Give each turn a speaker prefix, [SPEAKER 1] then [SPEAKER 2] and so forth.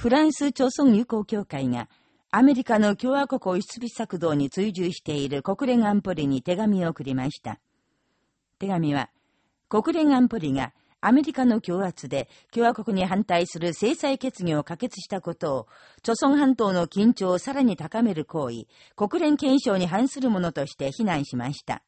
[SPEAKER 1] フランス朝鮮友好協会が、アメリカの共和国を出備策動に追従している国連安保理に手紙を送りました。手紙は、国連安保理がアメリカの強圧で共和国に反対する制裁決議を可決したことを、朝鮮半島の緊張をさらに高める行為、国連憲章に反するものとして非難しました。